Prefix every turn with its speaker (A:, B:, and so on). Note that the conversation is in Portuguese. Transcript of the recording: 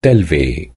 A: telve